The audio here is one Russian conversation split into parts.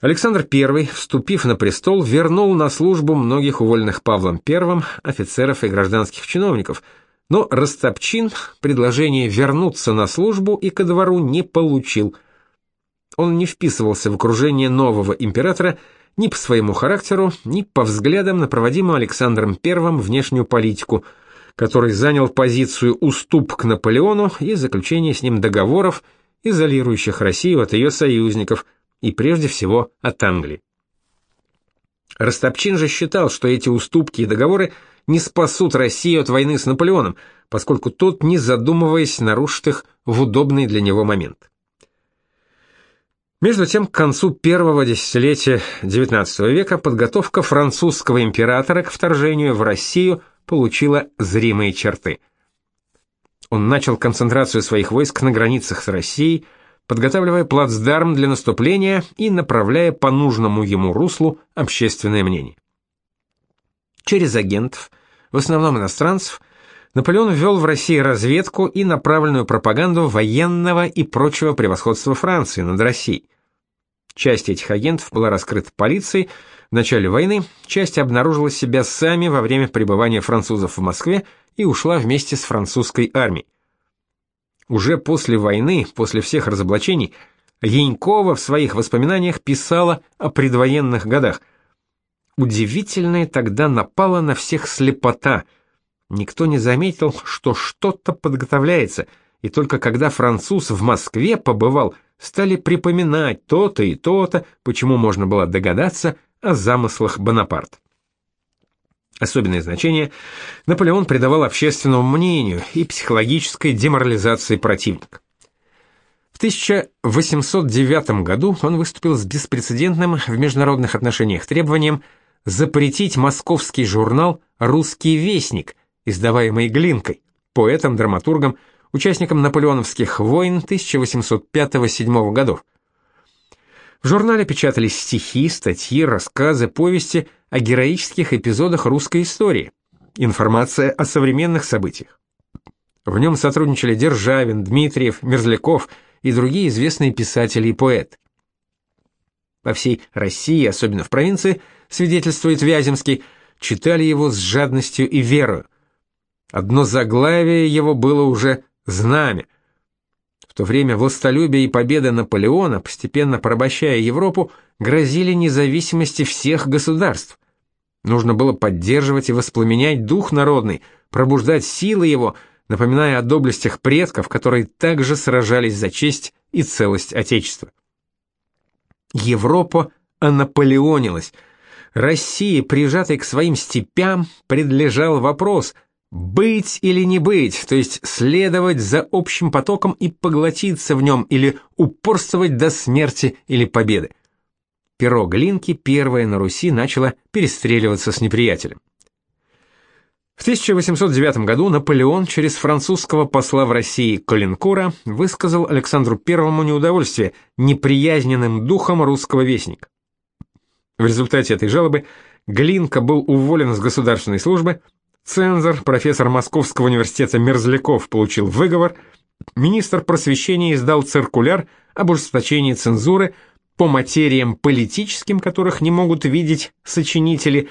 Александр I, вступив на престол, вернул на службу многих уволенных Павлом I офицеров и гражданских чиновников, но Растопчин предложение вернуться на службу и ко двору не получил. Он не вписывался в окружение нового императора ни по своему характеру, ни по взглядам на проводимую Александром I внешнюю политику, который занял позицию уступ к Наполеону и заключение с ним договоров, изолирующих Россию от ее союзников – и прежде всего от Англии. Растопчин же считал, что эти уступки и договоры не спасут Россию от войны с Наполеоном, поскольку тот, не задумываясь, нарушит их в удобный для него момент. Между тем, к концу первого десятилетия XIX века подготовка французского императора к вторжению в Россию получила зримые черты. Он начал концентрацию своих войск на границах с Россией, подготавливая плацдарм для наступления и направляя по нужному ему руслу общественное мнение. Через агентов, в основном иностранцев, Наполеон ввел в России разведку и направленную пропаганду военного и прочего превосходства Франции над Россией. Часть этих агентов была раскрыта полицией в начале войны, часть обнаружила себя сами во время пребывания французов в Москве и ушла вместе с французской армией. Уже после войны, после всех разоблачений, Янькова в своих воспоминаниях писала о предвоенных годах. Удивительное тогда напала на всех слепота. Никто не заметил, что что-то подготовляется, и только когда француз в Москве побывал, стали припоминать то-то и то-то, почему можно было догадаться о замыслах Бонапарта. Особенное значение Наполеон придавал общественному мнению и психологической деморализации противника. В 1809 году он выступил с беспрецедентным в международных отношениях требованием запретить московский журнал «Русский вестник», издаваемый Глинкой, поэтом, драматургом, участником наполеоновских войн 1805-1807 годов. В журнале печатались стихи, статьи, рассказы, повести – о героических эпизодах русской истории, информация о современных событиях. В нем сотрудничали Державин, Дмитриев, Мерзляков и другие известные писатели и поэты. По всей России, особенно в провинции, свидетельствует Вяземский, читали его с жадностью и верою. Одно заглавие его было уже «Знамя», то время властолюбие и победа Наполеона, постепенно порабощая Европу, грозили независимости всех государств. Нужно было поддерживать и воспламенять дух народный, пробуждать силы его, напоминая о доблестях предков, которые также сражались за честь и целость Отечества. Европа анаполеонилась. России, прижатой к своим степям, предлежал вопрос – быть или не быть, то есть следовать за общим потоком и поглотиться в нем, или упорствовать до смерти или победы. Перо Глинки первое на Руси начало перестреливаться с неприятелем. В 1809 году Наполеон через французского посла в России Колинкура высказал Александру I неудовольствие неприязненным духом русского вестника. В результате этой жалобы Глинка был уволен с государственной службы, Цензор, профессор Московского университета Мерзляков получил выговор, министр просвещения издал циркуляр об ужесточении цензуры по материям политическим, которых не могут видеть сочинители,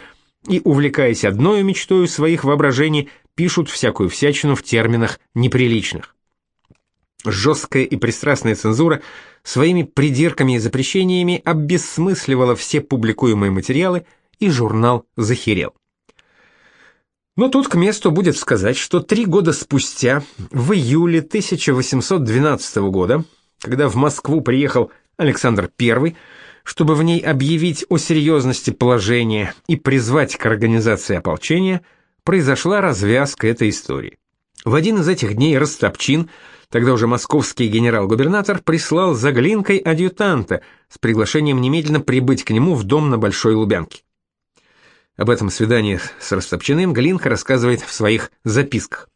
и, увлекаясь одной мечтой своих воображений, пишут всякую всячину в терминах неприличных. Жесткая и пристрастная цензура своими придирками и запрещениями обесмысливала все публикуемые материалы, и журнал захерел. Но тут к месту будет сказать, что три года спустя, в июле 1812 года, когда в Москву приехал Александр I, чтобы в ней объявить о серьезности положения и призвать к организации ополчения, произошла развязка этой истории. В один из этих дней Растопчин, тогда уже московский генерал-губернатор, прислал за Глинкой адъютанта с приглашением немедленно прибыть к нему в дом на Большой Лубянке. Об этом свидании с Растопчиным Глинка рассказывает в своих записках.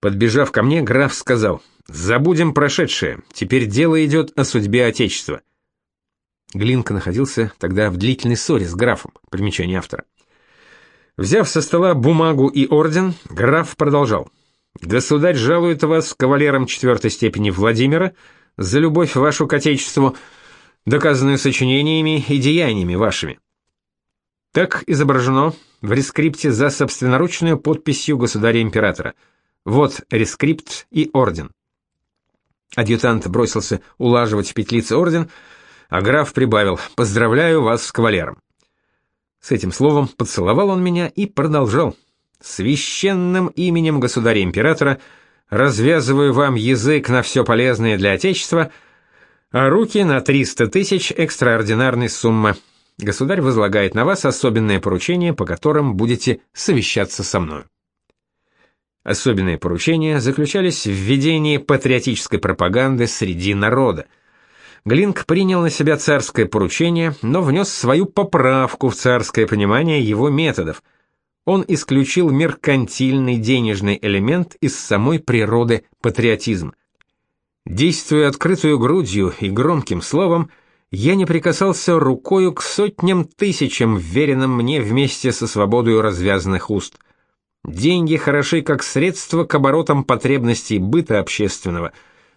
Подбежав ко мне, граф сказал, «Забудем прошедшее, теперь дело идет о судьбе Отечества». Глинка находился тогда в длительной ссоре с графом, примечание автора. Взяв со стола бумагу и орден, граф продолжал. «Государь жалует вас кавалером четвертой степени Владимира за любовь вашу к Отечеству, доказанную сочинениями и деяниями вашими. Так изображено в рескрипте за собственноручную подписью государя-императора. Вот рескрипт и орден. Адъютант бросился улаживать в петлице орден, а граф прибавил «Поздравляю вас с кавалером». С этим словом поцеловал он меня и продолжал. «Священным именем государя-императора развязываю вам язык на все полезное для Отечества, а руки на 300 тысяч экстраординарной суммы. Государь возлагает на вас особенные поручения, по которым будете совещаться со мной. Особенные поручения заключались в введении патриотической пропаганды среди народа. Глинк принял на себя царское поручение, но внес свою поправку в царское понимание его методов. Он исключил меркантильный денежный элемент из самой природы патриотизма. Действуя открытую грудью и громким словом, я не прикасался рукою к сотням тысячам, вверенным мне вместе со свободою развязанных уст. Деньги хороши как средство к оборотам потребностей быта общественного,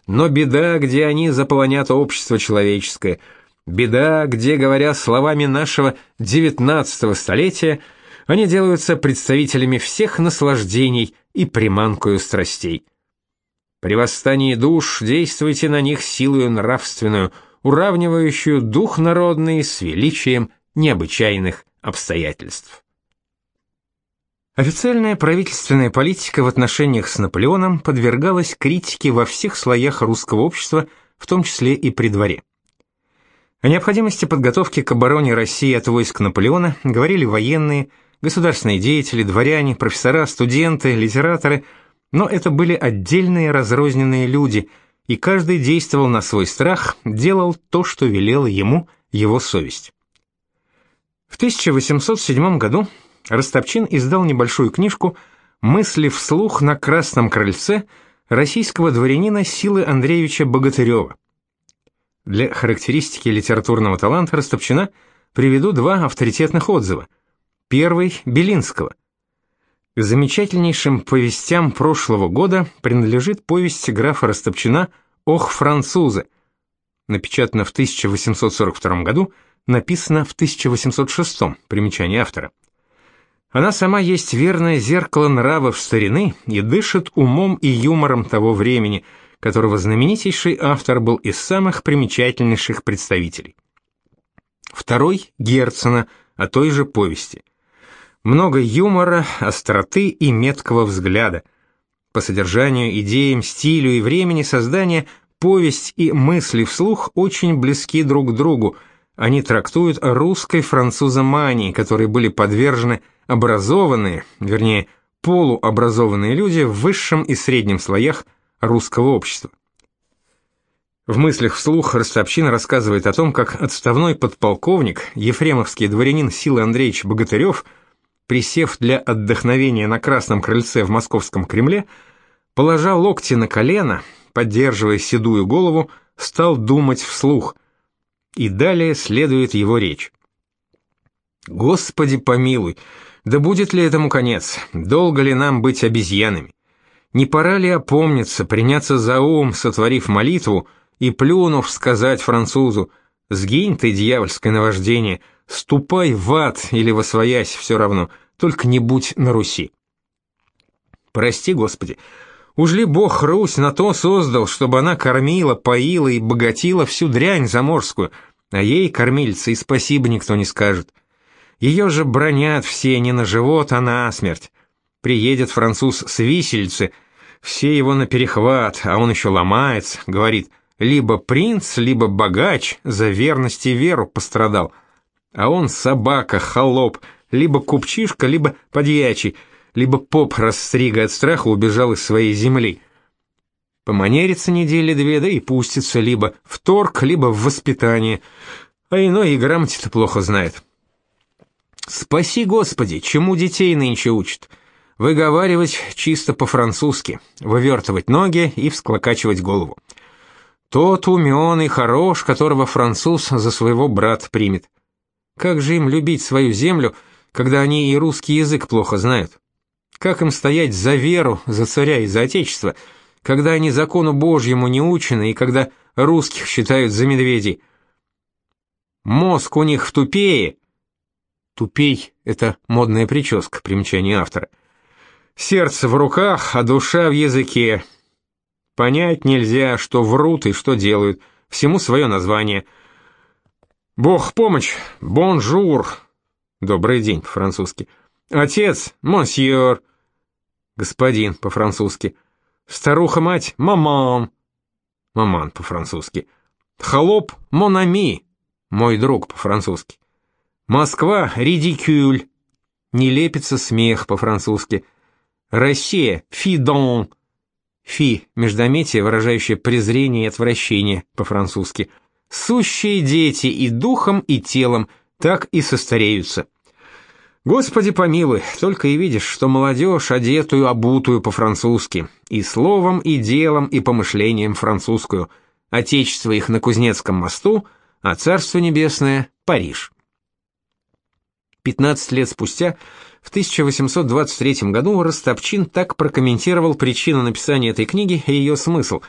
но беда, где они заполонят общество человеческое, беда, где, говоря словами нашего девятнадцатого столетия, они делаются представителями всех наслаждений и приманкою страстей. При восстании душ действуйте на них силою нравственную – уравнивающую дух народный с величием необычайных обстоятельств. Официальная правительственная политика в отношениях с Наполеоном подвергалась критике во всех слоях русского общества, в том числе и при дворе. О необходимости подготовки к обороне России от войск Наполеона говорили военные, государственные деятели, дворяне, профессора, студенты, литераторы, но это были отдельные разрозненные люди – и каждый действовал на свой страх, делал то, что велела ему его совесть. В 1807 году Ростопчин издал небольшую книжку «Мысли вслух на Красном крыльце» российского дворянина Силы Андреевича Богатырева. Для характеристики литературного таланта Ростопчина приведу два авторитетных отзыва. Первый – Белинского. К замечательнейшим повестям прошлого года принадлежит повесть графа Растопчина «Ох, французы», напечатана в 1842 году, написана в 1806, примечание автора. Она сама есть верное зеркало нравов старины и дышит умом и юмором того времени, которого знаменитейший автор был из самых примечательнейших представителей. Второй – Герцена, о той же повести много юмора, остроты и меткого взгляда. По содержанию, идеям, стилю и времени создания повесть и мысли вслух очень близки друг к другу. Они трактуют русской французомании, которой были подвержены образованные, вернее, полуобразованные люди в высшем и среднем слоях русского общества. В мыслях вслух Ростопчин рассказывает о том, как отставной подполковник, ефремовский дворянин Силы Андреевич Богатырев – присев для отдохновения на красном крыльце в московском Кремле, положа локти на колено, поддерживая седую голову, стал думать вслух. И далее следует его речь. Господи помилуй, да будет ли этому конец? Долго ли нам быть обезьянами? Не пора ли опомниться, приняться за ум, сотворив молитву и плюнув сказать французу: "Сгинь ты, дьявольское наваждение, Ступай в ад или во своясь, все равно, только не будь на Руси. Прости, Господи, уж ли Бог Русь на то создал, чтобы она кормила, поила и богатила всю дрянь заморскую, а ей, кормильца, и спасибо никто не скажет. Ее же бронят все не на живот, а на смерть. Приедет француз с висельцы, все его на перехват, а он еще ломается, говорит, либо принц, либо богач за верность и веру пострадал — а он собака, холоп, либо купчишка, либо подьячий, либо поп расстрига от страха убежал из своей земли. Поманерится недели две, да и пустится либо в торг, либо в воспитание, а иной и грамоте-то плохо знает. Спаси, Господи, чему детей нынче учат? Выговаривать чисто по-французски, вывертывать ноги и всклокачивать голову. Тот умен и хорош, которого француз за своего брата примет. Как же им любить свою землю, когда они и русский язык плохо знают? Как им стоять за веру, за царя и за отечество, когда они закону Божьему не учены и когда русских считают за медведей? Мозг у них в тупее. Тупей — это модная прическа, примечание автора. Сердце в руках, а душа в языке. Понять нельзя, что врут и что делают. Всему свое название. Бог помощь, bonjour. Добрый день по-французски. Отец, монсьор. Господин по-французски. Старуха-мать, maman. Маман по-французски. Холоп, монами. Мой друг по-французски. Москва, ridicule. Нелепица, смех по-французски. Россия, фидон. Фи, междометие, выражающее презрение и отвращение по-французски. Сущие дети и духом, и телом, так и состареются. Господи помилуй, только и видишь, что молодежь, одетую, обутую по-французски, и словом, и делом, и помышлением французскую. Отечество их на Кузнецком мосту, а Царство Небесное — Париж. 15 лет спустя, в 1823 году, Ростопчин так прокомментировал причину написания этой книги и ее смысл.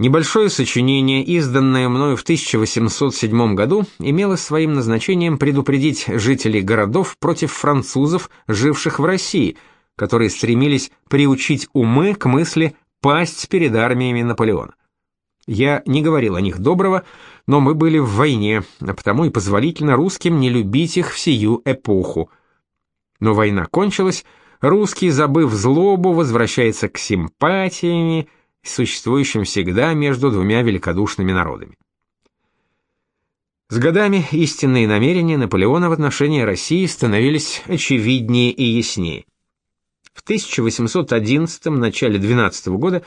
Небольшое сочинение, изданное мною в 1807 году, имело своим назначением предупредить жителей городов против французов, живших в России, которые стремились приучить умы к мысли пасть перед армиями Наполеона. Я не говорил о них доброго, но мы были в войне, а потому и позволительно русским не любить их в сию эпоху. Но война кончилась, русский, забыв злобу, возвращается к симпатиями, существующим всегда между двумя великодушными народами. С годами истинные намерения Наполеона в отношении России становились очевиднее и яснее. В 1811 начале 12 года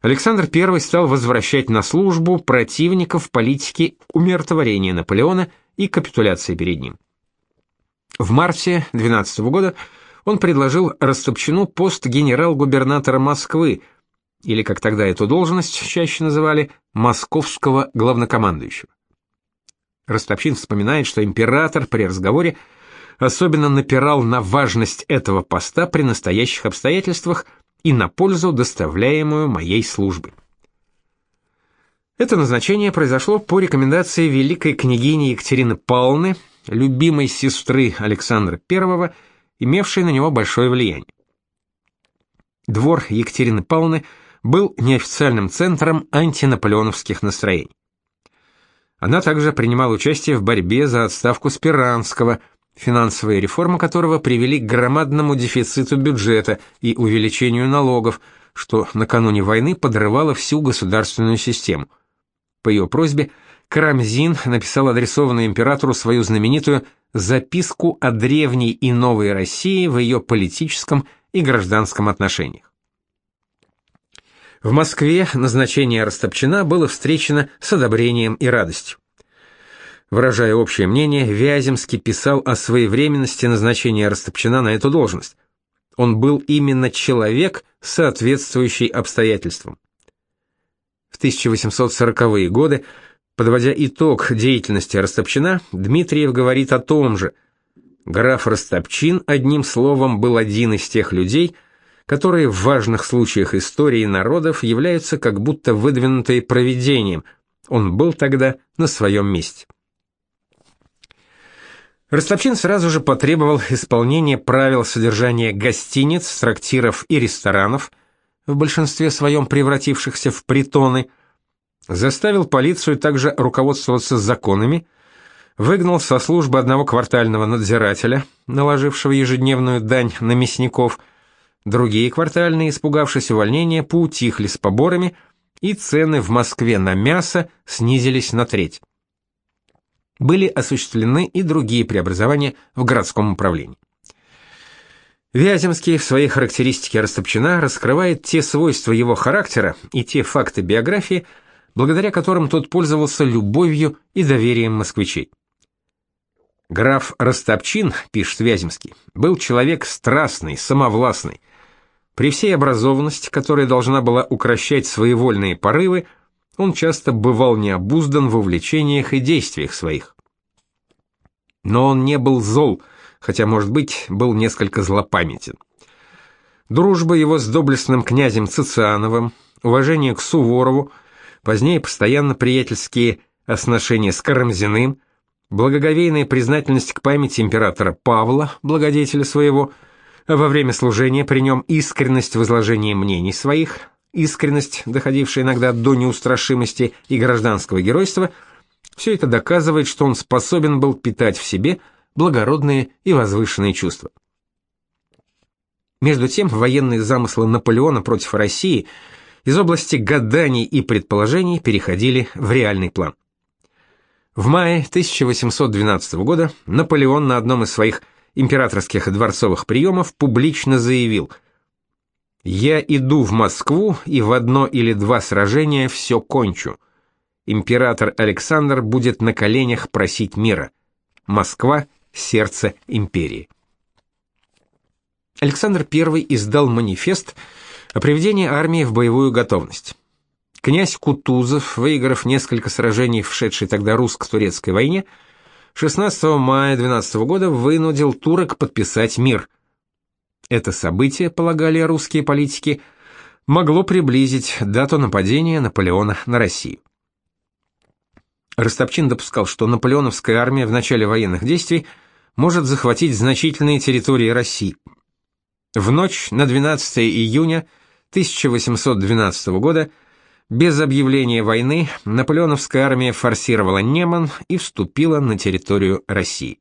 Александр I стал возвращать на службу противников политики умиротворения Наполеона и капитуляции перед ним. В марте 12 года он предложил Растопчину пост генерал-губернатора Москвы, или, как тогда эту должность чаще называли, московского главнокомандующего. Растопчин вспоминает, что император при разговоре особенно напирал на важность этого поста при настоящих обстоятельствах – и на пользу, доставляемую моей службой. Это назначение произошло по рекомендации великой княгини Екатерины Павловны, любимой сестры Александра I, имевшей на него большое влияние. Двор Екатерины Павловны был неофициальным центром антинаполеоновских настроений. Она также принимала участие в борьбе за отставку Спиранского – финансовые реформы которого привели к громадному дефициту бюджета и увеличению налогов, что накануне войны подрывало всю государственную систему. По ее просьбе Карамзин написал адресованную императору свою знаменитую «Записку о древней и новой России в ее политическом и гражданском отношениях». В Москве назначение Растопчина было встречено с одобрением и радостью. Выражая общее мнение, Вяземский писал о своевременности назначения Растопчина на эту должность. Он был именно человек, соответствующий обстоятельствам. В 1840-е годы, подводя итог деятельности Растопчина, Дмитриев говорит о том же. Граф Растопчин, одним словом, был один из тех людей, которые в важных случаях истории народов являются как будто выдвинутые провидением. Он был тогда на своем месте. Ростовчин сразу же потребовал исполнения правил содержания гостиниц, трактиров и ресторанов, в большинстве своем превратившихся в притоны, заставил полицию также руководствоваться законами, выгнал со службы одного квартального надзирателя, наложившего ежедневную дань на мясников, другие квартальные, испугавшись увольнения, поутихли с поборами, и цены в Москве на мясо снизились на треть были осуществлены и другие преобразования в городском управлении. Вяземский в своей характеристике Растопчина раскрывает те свойства его характера и те факты биографии, благодаря которым тот пользовался любовью и доверием москвичей. Граф Растопчин, пишет Вяземский, был человек страстный, самовластный. При всей образованности, которая должна была укращать своевольные порывы, он часто бывал необуздан в увлечениях и действиях своих. Но он не был зол, хотя, может быть, был несколько злопамятен. Дружба его с доблестным князем Цициановым, уважение к Суворову, позднее постоянно приятельские отношения с Карамзиным, благоговейная признательность к памяти императора Павла, благодетеля своего, во время служения при нем искренность в изложении мнений своих, искренность, доходившая иногда до неустрашимости и гражданского геройства, все это доказывает, что он способен был питать в себе благородные и возвышенные чувства. Между тем, военные замыслы Наполеона против России из области гаданий и предположений переходили в реальный план. В мае 1812 года Наполеон на одном из своих императорских дворцовых приемов публично заявил «Я иду в Москву и в одно или два сражения все кончу. Император Александр будет на коленях просить мира. Москва – сердце империи». Александр I издал манифест о приведении армии в боевую готовность. Князь Кутузов, выиграв несколько сражений в шедшей тогда русско-турецкой войне, 16 мая 12 года вынудил турок подписать мир. Это событие, полагали русские политики, могло приблизить дату нападения Наполеона на Россию. Ростопчин допускал, что наполеоновская армия в начале военных действий может захватить значительные территории России – в ночь на 12 июня 1812 года без объявления войны наполеоновская армия форсировала Неман и вступила на территорию России.